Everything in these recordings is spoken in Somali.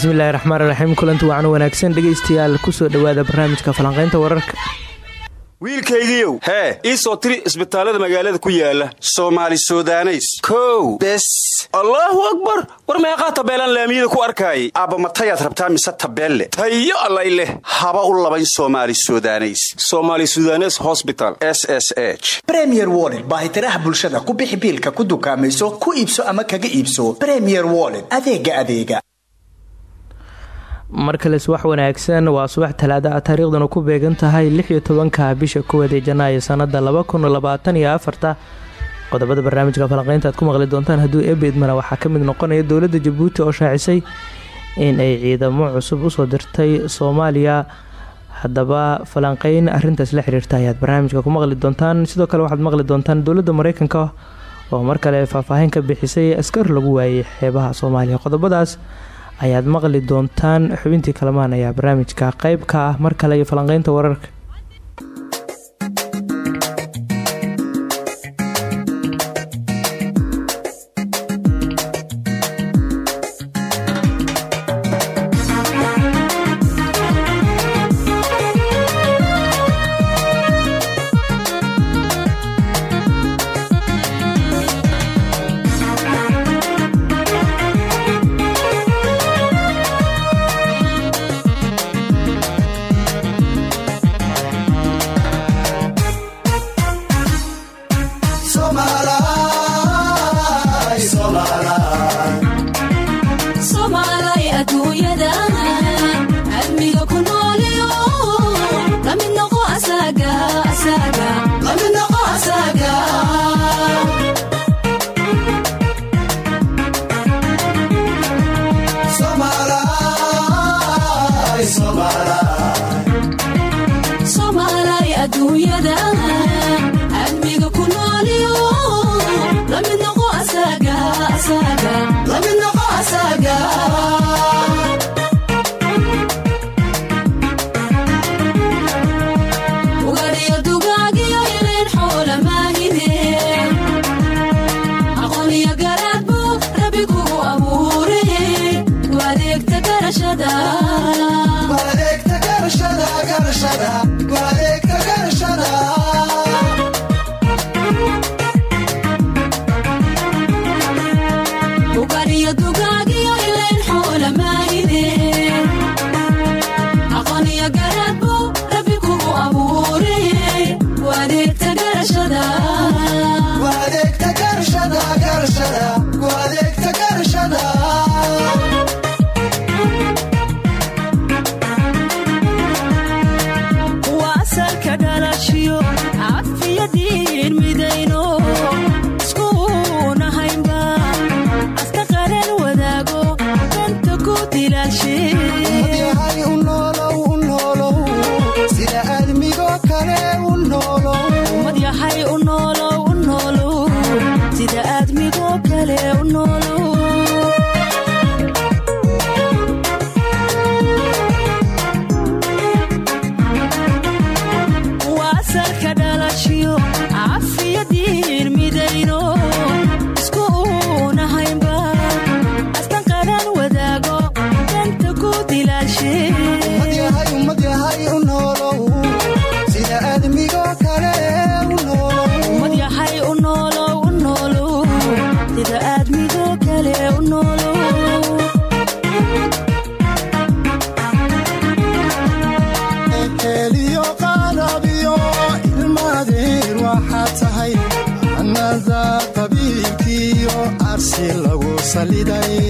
bismillahi raxmaan raxiim kulanti wacan wanaagsan. Dhegaystayaal ku soo dhowaada barnaamijka falanqaynta wararka. Wiilkaygiiow hee. ii soo tiri isbitaallada magaalada ku yaalla soomaali sudaneys. Kow. Bes. Allaahu akbar. War meeqaa tabeelaan laamiyada ku arkaayay? Aabbamatayaad rabtaa mise tabeelle? Tayo allay leh. Haba u labayn somaali sudaneys. Somaali sudanes hosbital s s h. Bremier woled baahitiraha bulshada ku bixi biilka ku dukaamayso ku iibso ama kaga iibso. Bremier woled adeega adeega mar kale subax wanaagsan waa subax talaada ah taariikhdanu ku beegan tahay lix iyo tobanka bisha koowaad ee janaayo sanada laba kun labaatan iyo afarta. Qodobada barnaamijka falanqeynta aad ku maqli doontaan hadduu ebeedmana waxaa ka mid noqonaya dowladda jabuuti oo shaacisay in ay ciidamo cusub u soo dirtay soomaaliya. Haddaba falanqeyn arintaas la xiriirta ayaad barnaamijka ku maqli doontaan. Sidoo kale waxaad maqli doontaan dowladda mareykanka oo mar kale faahfaahin ka bixisay askar lagu waayay xeebaha soomaaliya. Qodobadaas ayaad maqli doontaan xubintii kalamaan ayaa barnaamijka qeyb ka ah mar kale iyo falanqeynta wararka madyahay u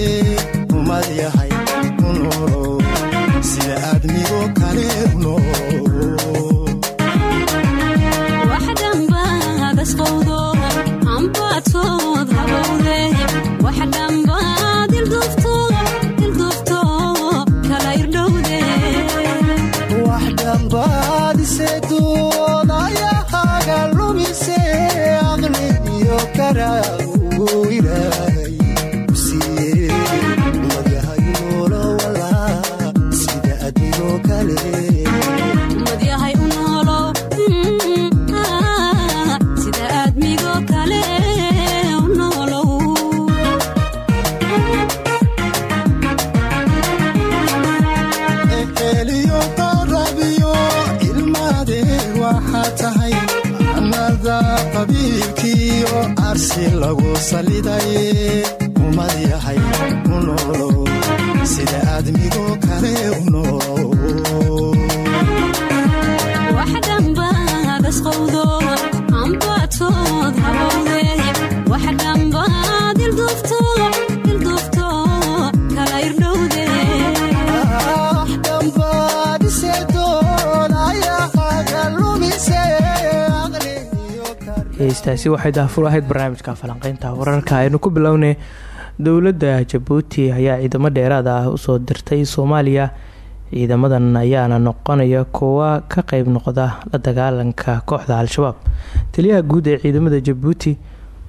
heystaasi waxay daafur ahayd barnaamijka falanqeynta wararka aynu ku bilownay dowladda jabuuti ayaa ciidamo dheeraad ah u soo dirtay soomaaliya. Ciidamadan ayaana noqonaya kuwa ka qeyb noqda la dagaalanka kooxda al-shabaab. Taliyaha guud ee ciidamada jabuuti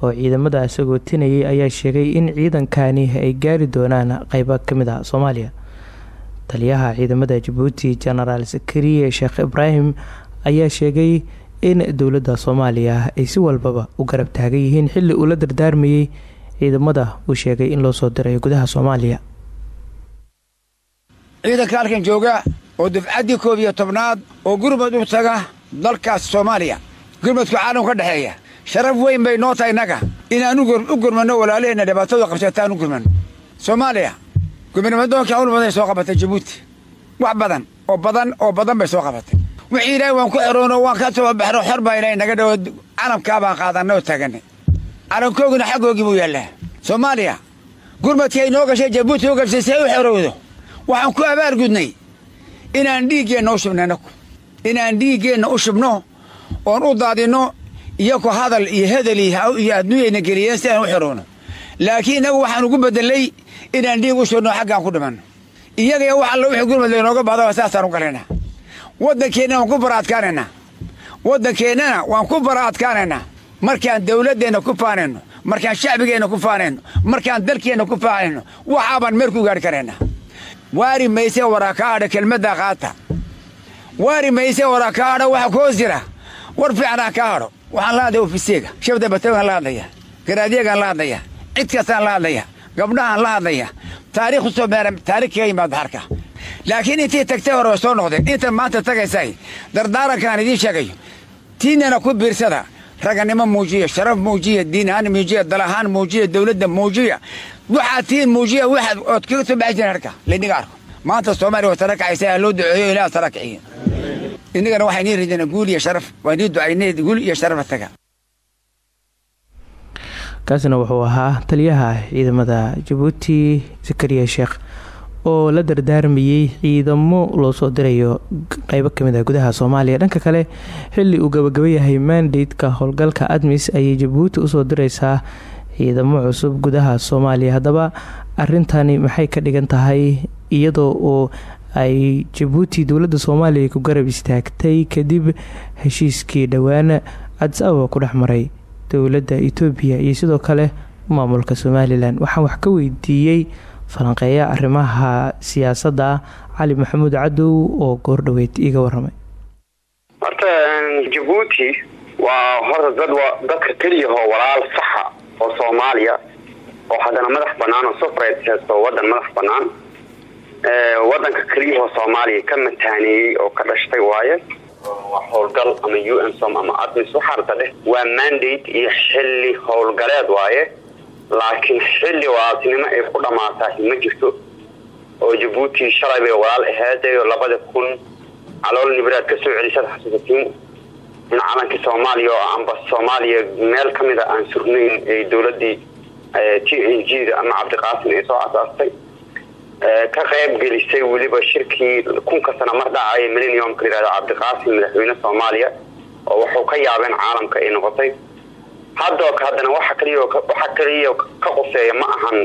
oo ciidamada sagootinayay ayaa sheegay in ciidankani ay gaari doonaan qeybo ka mid ah soomaaliya. Taliyaha ciidamada jabuuti genaraal sakariye sheekh ibraahim ayaa sheegay in dowladda soomaaliya ay si walbaba u garab taagan yihiin xilli uu la dardaarmayay ciidamada uu sheegay in loo soo diray gudaha soomaaliya. Ciidanka halkan jooga oo dufcaddii koob iyo tobnaad oo gurmud u taga dalkaas soomaaliya gurmudku caalam ka dhexeeya sharaf weyn bay noo tahay innaga inaan u gurmanno walaalaheenna dhibaatadu qabsataan u gurmanno soomaaliya gurmadnimadoonka hawl badan soo qabatay jabuuti wax badan oo badan oo badan bay soo qabatay wixii ilaahay waan ku xeroono waan ka soo xor baa ilaahay naga dhawo calamkaa baan qaadannay oo taagannay calankoogina xaggoogii buu yaallaa soomaaliya gurmadkii ay noo gashay jabuuti u gashay si ay u xerowdo. Waxaan ku abaargudnay inaan dhiiggeenna u shubno innagu inaan dhiiggeenna u shubno oon u daadinno iyaku hadal iyo hedel iyo adduunyayna geliyeen si aan u xerowno. Laakiin innagu waxaan ugu beddelay inaan dhiig u shubno xaggaan ku dhimanno. Iyagaya wax alla wixii gurmad laynooga bahdaba saasaan u galaynaa waddankeennana waan ku bara adkaanaynaa waddankeennana waan ku bara adkaanaynaa markaan dawladdeenna ku faanayno markaan shacbigeenna ku faanayno markaan dalkeenna ku faanayno waxaabaan meel ku gaari karaynaa waari mayse waraakaadha kelmaddaa qaata. Waari mayse waraakaadha waxa ku hoos jira. War fiicanaa kaa hadho waxaan la hadlaya ofiseega shabda batagaan la hadlaya garaadyagaan la hadlaya cid kastaan la hadlaya gabdhahaan la hadlaya taariikh u soo meera taarikh kaga yimaad baxarka laakiin intii tagtay hore way soo noqdeen inta maanta tagaysay dardaarankaan idiin sheegayo tiinana ku biirsada raganimo muujiya sharaf muujiya diin ahaan muujiya dal muujiya dawladda muujiya waxaad tiin muujiya waxaad ood kaga soo baxi jireen harka laydhiga arko maanta soomaaliya way tara kacaysa loo duceeyo ilaah tara kiciya innagana waxaa inii ridina guul iyo sharaf waa inii ducaynay guul iyo sharafa taga kaasina wuxuu ahaa taliyaha ciidamada jabuuti zakariya sheekh oo la dardaarmayay ciidamo loo soo dirayo qeybo ka mid ah gudaha soomaaliya. Dhanka kale xili uu gabagaba yahay mandate-ka howlgalka admis ayay jabuuti u soo direysaa ciidamo cusub gudaha soomaaliya. Haddaba arintani maxay ka dhigan tahay? Iyadoo oo ay jabuuti dowladda soomaaliya ku garab istaagtay kadib heshiiskii dhowaan cadis ababa ku dhex maray dowladda etoobiya iyo sidoo kale maamulka somalilan. Waxaan wax ka weydiiyey falanqeeya arrimaha siyaasadda cali maxamuud cadow oo goordhoweyd iiga waramay horta jabuuti waa horta dad dadka keliyahoo walaal saxa oo soomaaliya oo haddana madax banaan oo sufrate haysto wadan madax banaan wadanka keliyahoo soomaaliya ka mataaneeyey oo ka dhashtay waaye waa howlgal ama u n som ama admis waxaarta dheh waa mandate iyo xilli howlgaleed waaye laakiin xilli walaaltinimo ay ku dhammaataah ma jirto oo jabuuti shalay bay walaal aheedayo labada kun calool nibraad ka soo celisad xasuusatiin in calankii soomaaliya oo amba soomaaliya meel ka mida aan surnayn ay dowladii t n g da ama cabdiqaasim ay soo asaastay. Ka qayb gelisay weliba shirkii kunka sana mar dhacay millenniumka layihahdo cabdiqaasim madaxweyne soomaaliya oo wuxuu ka yaabeen caalamka ay noqotay haddoo haddana waxa kaliya waxa kaliya ka qoseeya ma ahan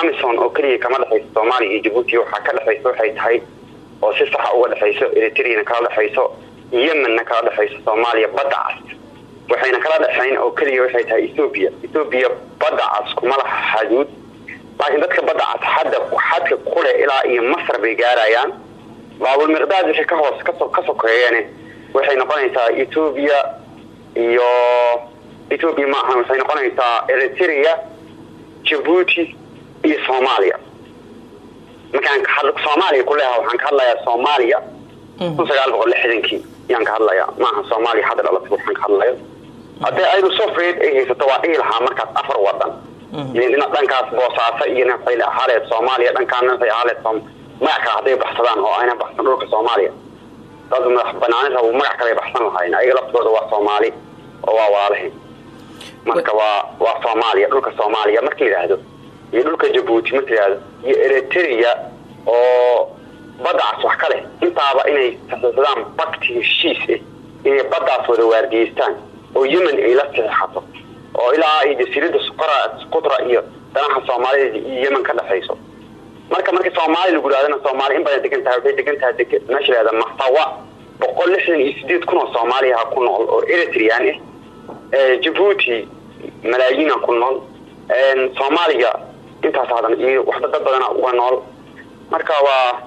amison oo keliya kama dhexayso soomaaliya iyo jabuuti waxaa ka dhexaysa waxay tahay oo si saxa uga dhexayso eritreyana kala dhexayso yemenna kala dhexayso soomaaliya badda cas waxayna kala dhexayn oo keliya waxay tahay ethoobiya ethoobiya badda cas kuma laha xaduud laakiin dadka badda cas xadda xadka kule ilaa iyo masar bay gaarayaan. Baabulmiqdaad wixii ka hoos ka sokeeyeen waxay noqonaysaa ethoobiya iyo ethoobiya ma ahan waxay noqonaysaa eritrea jabuuti iyo soomaaliya. Markaan soomaaliya ku leeha waxaan ka hadlayaa soomaaliya kun sagaal boqol lixdankii. Yaan ka hadlayaa. Maaha soomaaliya hadda dhalatay waxaan ka hadlaya haddii ayadu sofred ay haysato waa dhihi lahaa markaas afar wadan ina dhankaas boosaaso iyo nin waxay ahaaleed soomaaliya dhankaan nin waxay ahaaleed magac kale hadday baxsadaan oo ayna baxsan dhulka soomaaliya dad madax banaanin rabo magac kale baxsan lahayn ayaga laftooda waa soomaali oo waa walaalahayn marka waa waa soomaaliya dhulka soomaaliya marka yidhaahdo iyo dhulka jabuuti marka yidhaahdo iyo eritrea oo baddacaas wax ka leh. Intaaba inay saxiixdaan bakti heshiis ah inay baddaas wada waardiyeystaan oo yemen ay la saxiixato oo ilaa ay jasiirada suqra suqutra iyo danaha soomaalida iyo yemen ka dhexayso marka marka soomaali lagu yidhahdana soomaali in badan degan tahay waxay degan tahay meesha lahahda masawa boqol lixdan iyo sideed kun oo soomaaliyaha ku nool oo eritrean ah. Jabuuti malaayiina ku nool. Soomaaliya intaas hadan iyo waxba dad badana uga nool. Marka waa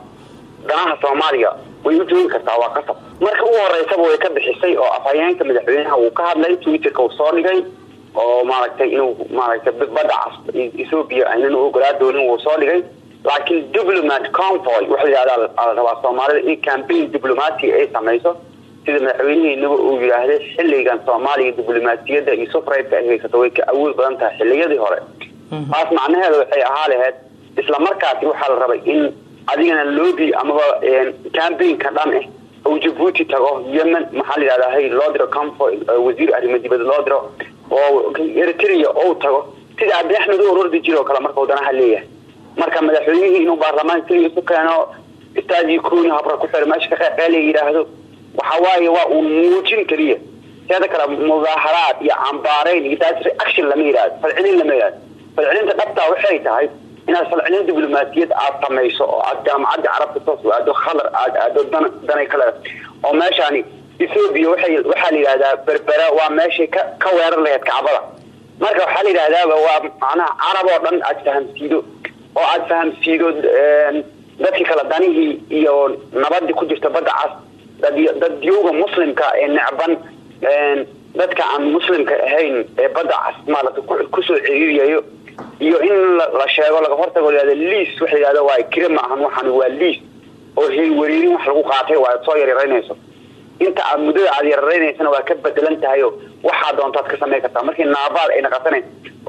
danaha soomaaliya way u joogi kartaa waa qasab. Marka ugu horeysaba way ka bixisay oo afhayeenka madaxweynaha uu ka hadlay twitterka uu soo dhigay oo maaragtay inuu maaragtay badda cas aynan u ogolaa doonin wuu soo dhigay laakiin diplomat convoy waxa yidhahdaa la rabaa soomaalida in campaign diplomati ay samayso sida madaxweynihiinaba uu yidhaahday xilligan soomaaliya diblomaasiyadda iyo sufraydka ay haysato way ka awood badan tahay xilliyadii hore. Taas macnaheeda waxay ahaa lahayd isla markaasi waxaa la rabay in adigana loobi amaba campaignka dhan ah uu jabuuti tago yemen maxaa la yidhahdaa hay loo diro convoy wasiir arrimo dibad loo diro oo eritrea ou tago. Sida abi axmed u orordi jiro kale marka wadanaha leeyahay marka madaxweynihii inuu baarlamaan keliya isu keeno istaadii kooni habra ku xir meesha ka qeexeela yidhaahdo waxa waaye waa uu muujin keliya teeda kale mudaaharaad iyo cambaarayn iyo daas reaction lama yidhahdo falcelin lama yidhahdo falcelinta dhabtaa waxay tahay inaad falcelin diblomaasiyad aad samayso oo aad jaamacadda carabta toos aado khadar aad aado dan danay kale oo meeshaani ethoobia waxay waxaa la yidhahdaa berbera waa meeshay ka weerar lahayd kacbada. Marka waxaa la yidhahdaaba waa macnaha carab oo dhan aad fahamsiido oo aad fahamsiido dadkii kale danihii iyo nabadii ku jirta badda cas dadyowga muslimka ee necban dadka aan muslimka ahayn ee badda cas maarata ku soo ciriiriyayo. Iyo in la sheego laga hortago la yihahdo liis waxa yidhahda waa kire ma ahan waxaan waa liis. Oo heywariirin wax lagu qaatay waa soo yaryaraynayso inta aad muddada aad yararaynaysana waa ka bedelan tahay waxaa doontaad ka samayn kartaa. Markii naabaal ay naqatana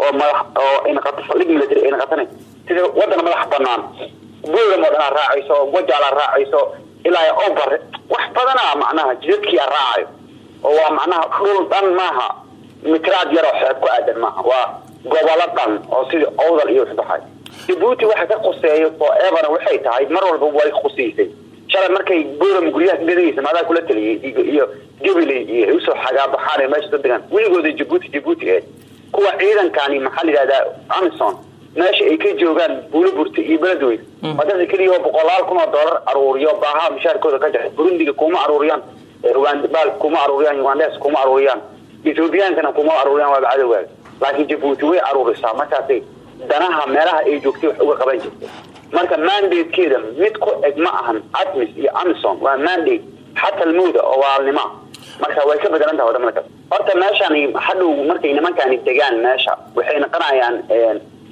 oo madax oo ay naqato saldhig military ay naqatana sida waddan madax banaan buuram oo raacayso oo raacayso ilaa obar wax badanaa macnaha jidadkii a raacayo. Oo waa macnaha dhul dhan maaha. Mitraad yaroo xeeb ku aadan maaha. Waa gobolo dhan oo sidii owdal iyo waxbaxay jabuuti waxa ka quseeyo foreverna waxay tahay mar walba way qusiisay shalay markay buuram guryaha ka gadaysa maadaa kula taliyay iyo gabiley iyo u soo xagaabaxaan ee meesha dadegan weligooda jabuuti jabuuti eed kuwa ciidankani maxaa la yidhahdaa amison meesha ay ka joogaan buuliburta iyo beledweyne. Waa dadka keliya oo boqolaal kun oo doolar aruuriyo baaha mishaarkooda ka jaxay burundiga kuma aruuriyaan rwandbal kuma aruuriyaan ugandes kuma aruuriyaan ethoobiyankana kuma aruuriyaan waaba cadowgaaga laakiin jabuuti way aruurisaa markaasay danaha meelaha ay joogtay wax uga qaban jirtay marka mandatekeeda mid ku eg ma ahan admis iyo amison waa mandate xatalmowda oo waalnima marka way ka bedelan tahay waddamada kale. Horta meeshani hadhow markay nimankani degaan meesha waxay noqonayaan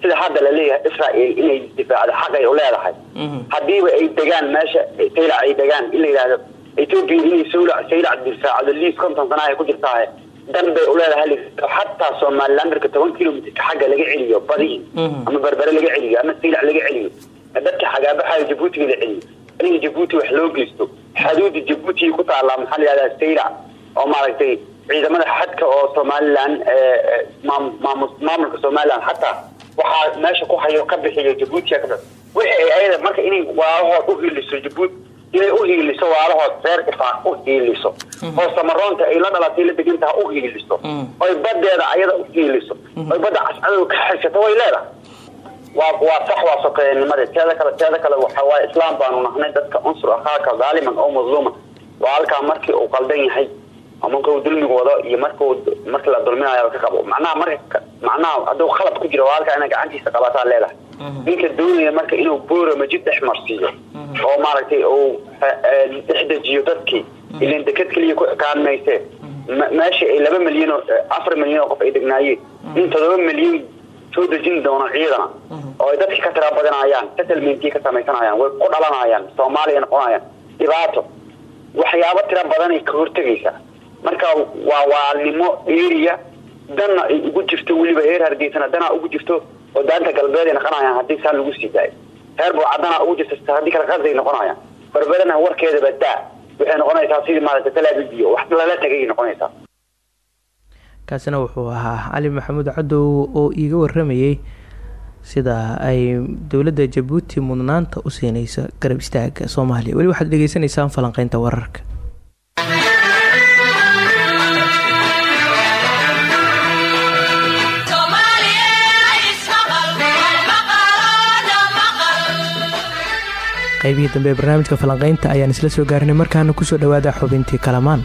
sida hadda la leeyahay israel inay difaacdo xaqay u leedahay. Hadiiba ay degaan meesha saylac ay degaan in la yidhahdo ethoobia inay saylac difaacdo liis konton sana ay ku jirtaa dan bay uleedahay xataa somaliland marka toban kilomitrka xagga laga celiyo badi ama berbere laga celiyo ama saylac laga celiyo dadka xagaabaxayo jabuutiga la celiyo in jabuuti wax loo geysto. Xaduuda jabuuti ku taala maxaa la yihahdaa saylac oo maaragtay ciidamada xadka oo somaliland maamulka somaliland xataa waxaa meesha ku hayo ka bixiyo jabuuti wixii ay ayada marka inay waalahood u hiiliso jabuuti inay u hiiliso waalahood reer ifaaq u hiiliso oo samaroonta ay la dhalatay la degantaha u hiiliso oy badeeda ayada u hiiliso oy badda cascadow ka xirsato way leedahay waa waa sax waa sokeeyanimada teeda kale teeda kale waxa waaye islaam baanu nahnay dadka unsur akhaaka zaaliman oo madluuma waa halkaa markii uu qaldan yahay markuu dulmigu wado iyo markuu markii la dulminayo ka qabo. Macnaha marka macnaha hadduu khalad ku jiro waa halkaa inay gacantiisa qabataa leedahay. Ninka doonaya marka inuu boorama jid dhex marsiiyo oo maaragtay uu dhexdejiyo dadkii ilan deked keliya ku ekaan mayse meesha ay laba milyan oo afar milyan oo qof ay degnaayeen in todoba milyan soo dejin doono ciidana oo ay dadkii ka tira badanayaan settlementkii ka samaysanayaan way ku dhalanayaan soomaaliya noqonayaan. Dhibaato. Waxyaabo tira badanay ka hortegaysaa marka waa waalnimo dheeriya danna ay ugu jirto weliba heer hargeysana danaa ugu jirto oo daanta galbeed ay noqonayaan haddii saa lagu sii daayo. Heer buucadana ugu jirto haddii kale qasday noqonayaan. Barberana warkeedaba daa. Waxay noqonaysaa sidii maarata talaabidiyo wax lala tagay noqonaysaa kaasina wuxuu ahaa cali maxamuud cadow oo iiga waramayay sida ay dowladda jabuuti mudnaanta u siineyso garab istaaga soomaaliya. Weli waxaad dhegeysanaysaan falanqeynta wararka. Qaybihii dambe ee barnaamijka falanqeynta ayaan isla soo gaarinay markaana ku soo dhawaada xubintii kalamaan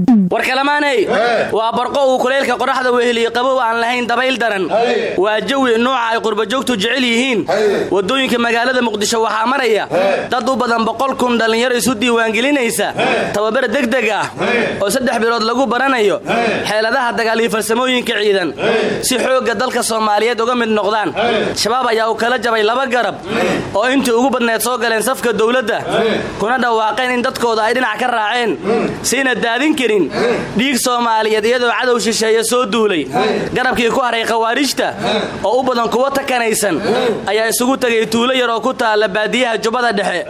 war kalamaaney waa barqo uu kulaylka qoraxda weheliye qabow aan lahayn dabayl daran. Waa jawi nuuca ay qurbajoogtu jecel yihiin. Waddooyinka magaalada muqdisho waxaa maraya dad u badan boqol kun dhallinyaro isu diiwaangelinaysa. Tababar degdeg ah oo saddex bilood lagu baranayo xeeladaha dagaal iyo farsamooyinka ciidan. Si xoogga dalka soomaaliyeed uga mid noqdaan shabaab ayaa uu kala jabay laba garab oo intii ugu badneed soo galeen safka dowladda. Kuna dhawaaqeen in dadkooda ay dhinac ka raaceen. Siina daadin karin dhiig soomaaliyeed iyadoo cadow shisheeye soo duulay. Garabkii ku haray khawaarijta oo u badan kuwa takanaysan ayaa isugu tegay tuulo yar oo ku taalla baadiyaha jubbada dhexe.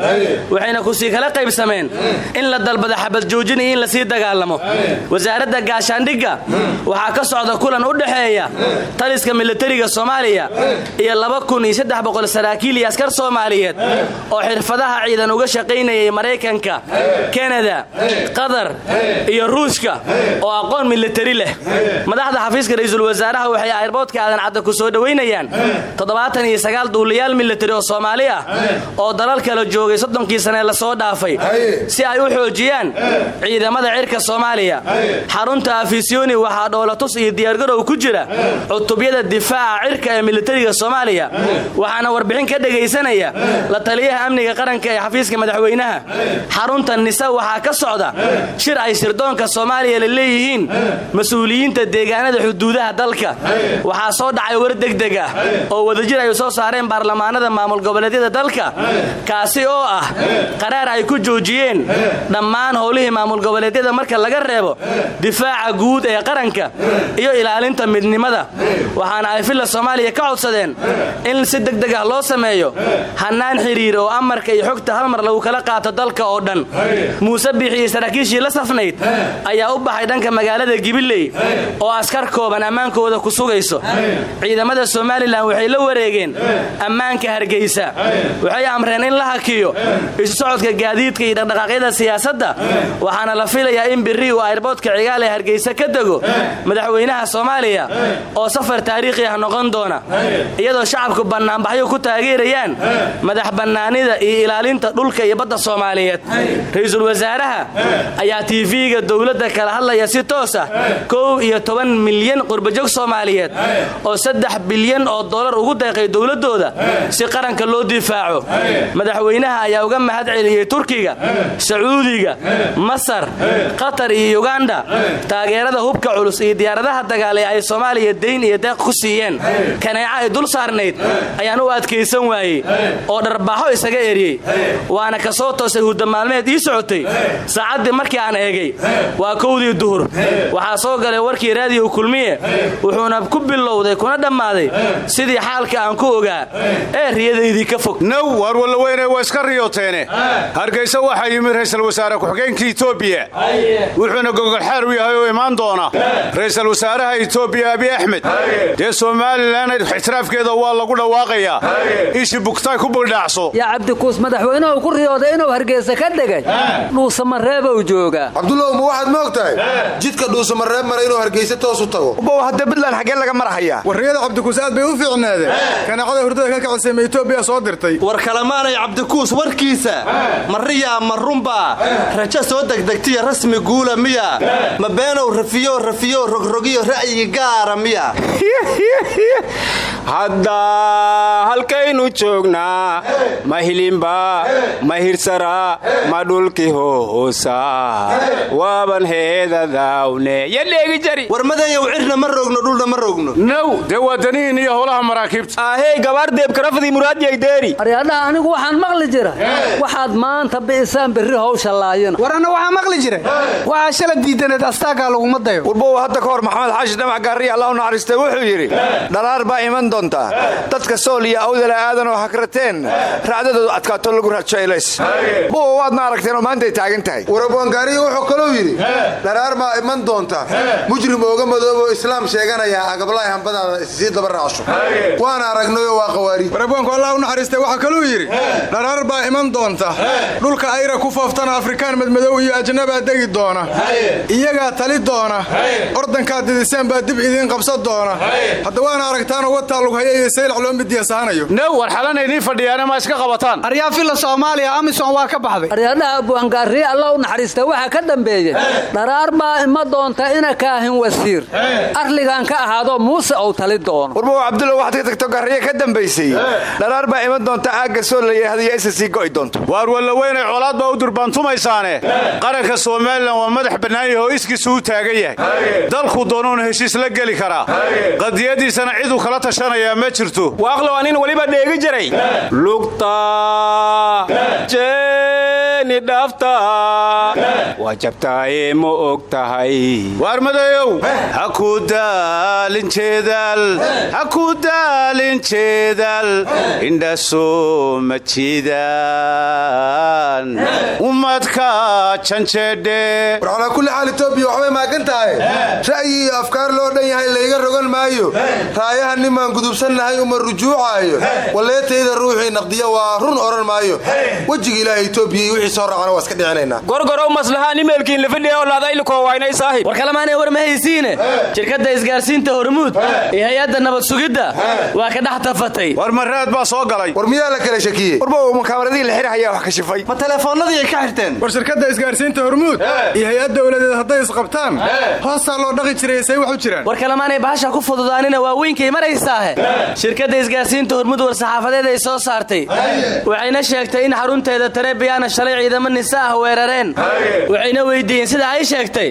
Waxayna ku sii kala qaybsameen in la dalbado xabad joojin iyo in la sii dagaalamo. Wasaaradda gaashaandhigga waxaa ka socda kulan u dhexeeya taliska militariga soomaaliya iyo saraakiil iyo askar soomaaliyeed oo xirfadaha ciidan uga shaqaynayay maraykanka kanada qatar iyo ruushka oo aqoon militari leh. Madaxda xafiiska ra'iisul wasaaraha waxay airboodka aadan cadda ku soo dhowaynayaan toddobaatan iyo duuliyaal militari oo soomaali ah oo dalal kala joogay soddonkii sane la soo dhaafay si ay u xoojiyaan ciidamada cirka soomaaliya. Xarunta afisiyoni waxaa dhoolatus iyo diyaargarow ku jira cutubyada difaaca cirka ee militariga soomaaliya waxaana warbixin ka dhegaysanaya la taliyaha amniga qaranka ee xafiiska madaxweynaha. Xarunta nisa waxaa ka socda shir ay sirdoonka soomaaliya la leeyihiin mas'uuliyiinta deegaanada xuduudaha dalka. Waxaa soo dhacay war degdeg ah oo wadajir ay soo saareen baarlamaanada maamul goboleedyada dalka. Kaasi oo ah qaraar ay ku joojiyeen dhammaan howlihii maamul goboleedyada marka laga reebo difaaca guud ee qaranka iyo ilaalinta midnimada. Waxaana ay filla soomaaliya ka codsadeen in si degdeg ah loo sameeyo hannaan xiriir oo amarka iyo xogta hal mar lagu kala qaato dalka oo dhan. Muuse biixi iyo saraakiishii la safnayd ayaa u baxay dhanka magaalada gibiley oo askar kooban ammaankooda ku sugayso. Ciidamada somalilan waxay la wareegeen ammaanka hargeysa. Waxay amreen in la hakiyo isu socodka gaadiidka iyo dhaqdhaqaaqyada siyaasadda. Waxaana la filayaa in birri uu airboodka cigaal ee hargeysa ka dego madaxweynaha soomaaliya oo safar taariikhi ah noqon doona. Iyadoo shacabku bannaanbaxyo ku taageerayaan madax bannaanida iyo ilaalinta dhulka iyo badda soomaaliyeed. Ra'iisul wasaaraha ayaa tv-ga dowladda kala hadlaya si toos ah. Kow iyo toban milyan qurbajog soomaaliyeed. Oo saddex bilyan oo dolar ugu deeqay dowladooda si qaranka loo difaaco. Madaxweynaha ayaa uga mahad celiyey turkiga sacuudiga masar qatar iyo yuganda taageerada hubka culus iyo diyaaradaha dagaal ee ay soomaaliya dayn iyo deeq ku siiyeen. Kaneeca ay dul saarnayd ayaan u adkaysan waayey. Oo dharbaaxo isaga eriyey. Waana ka soo toosay hurda maalmeed ii socotay. Saacaddii markii aan eegay waa kowdii duhur. Waxaa soo galay warkii raadiyo kulmiye. Wuxuuna ku bilowday kuna dhammaaday sidii xaalka aan ku ogaa. Ee riyadaydii ka fog. Naw waar wallaweyne waa iska riyooteene hargaysa waxaa yimid ra'iisul wasaare ku-xigeenka etoobiya wuxuuna gogolxaar u yahay oo imaan doona. Ra'iisul wasaaraha etoobiya abiy axmed. Dee somalilan ixtiraafkeeda waa lagu dhawaaqayaa ishi bugtaay ku bildhaacso yaa cabdikuus madaxweynuhu ku riyooday inuu hargeysa ka dhegay dhuusamareebow joogaa cabdulow ma waxaad moog tahay jidka dhuusamareeb mara inuu hargeysa toosu tago. Ubow hadda buntland xaggee laga marahayaa. Warriyada cabdikuus aad bay u fiicnaadeen. Kanaacada hurdada ka kacisay ma etoobiya soo dirtay. War kalamaanay cabdikuus warkiisa. Mariyaa ma runbaa rajo soo degdegtiya rasmi guula miya. Ma beenow rafiyo rafiyo rogrogiyo ra'yi gaara miya hadda halkaynu joognaa ma hilinba ma hirsara ma dhulki hoosa. Waaban heedadawne yadheegi jari. Warmadeeyow cirna ma roogno dhulna ma roogno. Now dee waa danihiin iyo howlaha maraakiibta. Ahey gabaar deebkarafadii muraadiyaydeeri aryadhaha anigu waxaan maqli jira waxaad maanta bi'isaan berri hawsha laayina war anna waxaa maqli jira waxaa shala diidaneed astaagaa laguma dayo. Warbow hadda ka hor maxamed xaashi dhamac gaariya allah u naxariistay wuxuu yidhi dhalaar baa iman doonta. Dadka sool iyo awdala aadan oo hakrateen raacdadoodu adkaato lagu rajaylays bow waadna aragteen oo maantay taagan tahay? Wuxuu kalou yidhi dharaar baa iman doonta. Mujrim ooga madoobo islaam sheeganaya agablaay hambadaada sii daba raacso. Waana aragnayoo waa qawaari. Waraboonku allah u naxariistay waxaa kaluu yidhi dharaar baa iman doonta. Dhulka ayra ku fooftana afrikaan madmadow iyo ajnabaa degi doona. Iyagaa tali doona. Ordankaad didiseen baa dib idiin qabsan doona. Hadda waana aragtaanoo wataa war xalanay nii fadhiyaane ma iska qabataan. Aryaa filla soomaaliya amisom waa ka baxday. Aryadhaha abwaangaariye allah u naxariista waxaa ka dambeeyey dharaar baa ima doonta ina kaahin wasiir. Arligan ka ahaado muuse ou tali doono. Warbow cabdulla waxaad ka tagto gaariye ka dambaysay dhalaar baa iman doonta aagga soo layahadiyo isa sii go'i doonto. Waar wallaweynay colaad baa u durbaantumaysaane. Qaranka somalilan waa madax bannaan yahay oo iskiisu u taagan yahay dalku doonuuna heshiis la geli karaa. Qadiyadiisana ciduu kala tashanayaa ma jirto. Waaqlow anin weliba dheegi jiray. Lugta jeeni dhaafta waa jabtaaye ma og tahay? Waar madayow ha ku daalin jeedal. Ha ku daalin jeedal. Indhasoo ma jiidaan. Ummadka janjeedhe war calaa kulli xaal etoobiya waxbay maagan tahay. Ra'yi iyo afkaar loo dhan yahay layga rogan maayo. Raayaha nimaan gudubsannahay uma rujuucaayo. Waleetayda ruuxii naqdiya waa run odhan maayo. Wejiga ilaaha wixii soo raacana waa iska dhicinaynaa gorgorow maslahaan imeelkiin lafidhiya oo laadaylkoo waynay saahib war kalemaanay war ma haysiine. Shirkadda isgaarsiinta hormuud iyo hay'adda nabad sugidda waa ka dhex tafatay. War maraad baa soo galay. War miyaa la kala shakiyey warbow makaabaradii la xirahayaa wax ka shifay. Ma teleefoonnadii ay ka xirteen? War shirkadda isgaarsiinta hormuud iyo hay'ad dowladeed hadday isqabtaan hoosaa loo dhaqi jiray say wax u jiraan. War kalemaanay bahasha ku fududaanina waaweyinkay maraysaahe shirkadda isgaarsiinta hormuud war-saxaafadeed ay soo saartay. Waxayna sheegtay in xarunteeda tarebiyaana shalay ciidamo nisa ah weerareen. Waxayna weydiiyeen sida ay sheegtay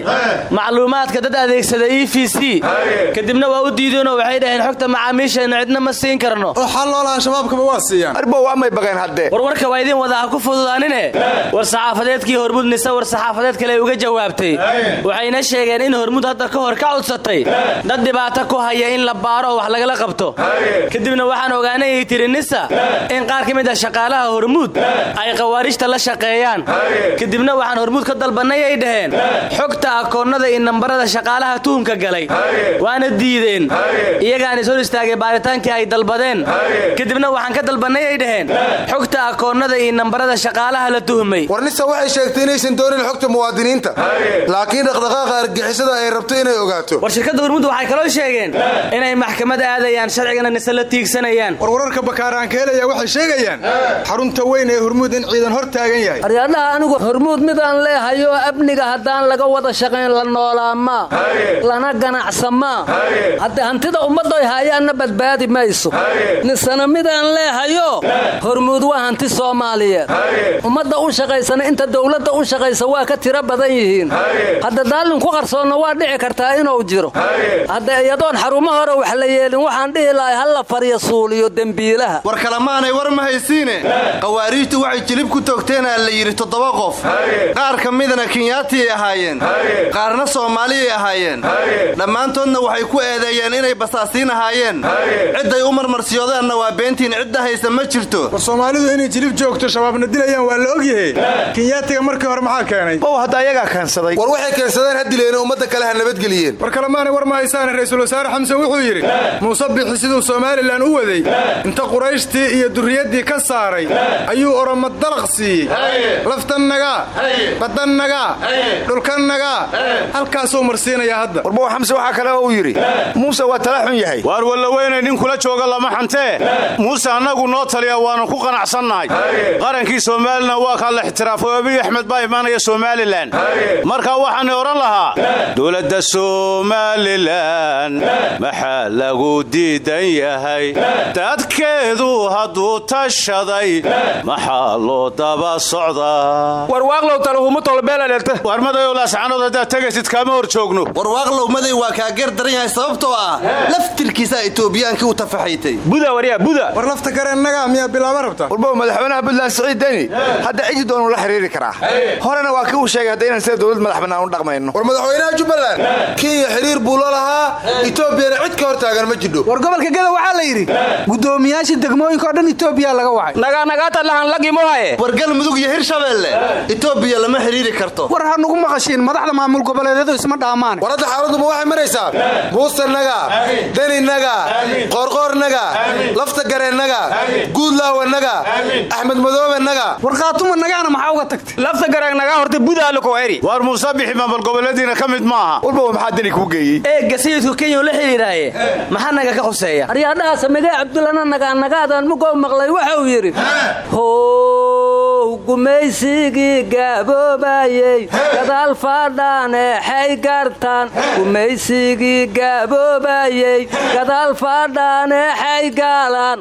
macluumaadka dad adeegsada e v c. Kadibna waa u diideenoo waxay dhaheen xogta macaamiisheenna cidna ma siin karno. Oo xal loolaha shabaabkaba waa siiyaan. Arbow amay bageen haddee warwarka waa idiin wada ha ku fududaanine? War-saxaafadeedkii hormuud nise war-saxaafadeed kale uga jawaabtay. Waxayna sheegeen in hormuud hadda ka hor ka codsatay. Dad dhibaato ku haya in la baaro oo wax lagala qabto. Kadibna waxaan ogaanayay tiri nisa in qaar ka mid ah shaqaalaha hormuud ay khawaarijta la shaqeeyaan kadibna waxaan hormuud ka dalbannay ay dhaheen. Xogta akoonnada iyo nambarada shaqaalaha tuhumka galay. Waana diideen. Iyagaan is hor istaagay baaritaankii ay dalbadeen. Kadibna waxaan ka dalbannay ay dhaheen. Xogta akoonnada iyo nambarada shaqaalaha la tuhmay warnisa waxay sheegtay inaysan doonin xogta muwaadiniinta. Laakiin dhaqdhaqaaqa argixisada ay rabto inay ogaato. War shirkadda hormuud waxay kaloo sheegeen inay maxkamad aadayaan sharcigana nise la tiigsanayaan. War wararka bakaaraanka helaya waxay sheegayaan xarunta weyn ee hormuud in ciidan hor taagan yahay aryadhaha anigu hormuud midaan leehayo amniga haddaan laga wada shaqayn la noolaa maa lana ganacsa maa haddee hantida ummadday haayaanna badbaadi mayso. Nisana midaan leehayo hormuud waa hanti soomaaliyeed. Ummadda u shaqaysana inta dowladda u shaqaysa waa ka tiro badan yihiin. Hadda daalin ku qarsoonna waa dhici kartaa inuu jiro. Hadda iyadoon xarumo hore wax la yeelin waxaan dhihi lahay halla farya suuliyo dembiilaha. War kalemaanay war ma haysiine? Khawaariijtu waxay jilib ku toogteenaa yidhi toddoba qof. Qaar ka midana kenyaatiyay ahaayeen. Qaarna soomaaliyay ahaayeen. Dhammaantoodna waxay ku eedeeyeen inay basaasiin ahaayeen. Cidday u marmarsiyoodaanna waa beentiin cidda haysa ma jirto. War soomaalidu inay jilib joogto shabaabna dilayaan waa la ogyahay kenyaatiga markii hore maxaa keenay? Bow hadda ayagaa keensaday war waxay keensadeen ha dileen ummadda kale ha nabadgeliyeen. War kalemaanay war ma haysaane ra'iisul wasaare xamse wuxuu yidhi muuse bixi siduu somalilan u waday inta qurayshtii iyo durriyaddii ka saaray ayuu oroma dalaq siiyey laftannaga. Badannaga. Dhulkannaga. Halkaasuu marsiinayaa hadda. Warbow xamse waxaa kale oo uu yidhi. Muuse waa tala xun yahay. Waar wallaweynay nin kula jooga lama xantee muuse annagu noo taliya waannu ku qanacsannahay qarankii soomaalina waa kaa la ixtiraafo abiy axmed baa imaanaya somalilan. Marka waxaana odhan lahaa dowladda somalilan maxaa lagu diidan yahay? Dadkeedu hadduu tashaday maxaa loo daba socdaa warwaaqlow talahumu tolbeelaleta warmadayow laascanood haddaad tegaysid kaama hor joogno. Warwaaqlow maday waa kaa geer daran yahay sababtoo ah laftirkiisaa itoobiyaankii u tafaxaytay buda waryaa buda. War lafta gareennaga miyaa bilaaba rabta? Warbow madaxweynaha puntland siciid deni hadda cidi doonuu la xiriiri karaa. Horena waa kii uu sheegay hadda inaan sida dowlad madax bannaan u dhaqmayno. War madaxweynaha jubbaland kenya xiriir buu la lahaa etoobiyana cid ka hor taagan ma jidho. War gobolka geda waxaa la yidhi gudoomiyaasha degmooyinka oo dhan etoobiya laga wacay. Nagaanagaata lahanlagimohaye war galmudug iyo hirshabeelle etoobiya lama xiriiri karto. War ha nugu maqashiin madaxda maamul goboleedyadu isma dhaamaane war hadda xaaladuma waxay maraysaa? Buusannaga deninaga qoorqoornaga lafta gareennaga guudlaawanaga axmed madoobenaga war khaatuma nagaana maxaa uga tagtay? Lafta gareennagaa horta budaalo ko eri waar muuse bixi maamul goboleediina ka mid maaha. Warbow maxaa deni kuu geeyey? Eegga sayidku kenya la xidhiiraaye maxaa naga ka khuseeya aryaadhaha samigee cabdulana nagaanagaadaan mugoo maqlay waxa uu yidhi how gumaysigii gaaboobayey. Gadaal faadhaane xay gartaan gumaysigii gaaboobayey. Gadaal faadhaane xay gaalaan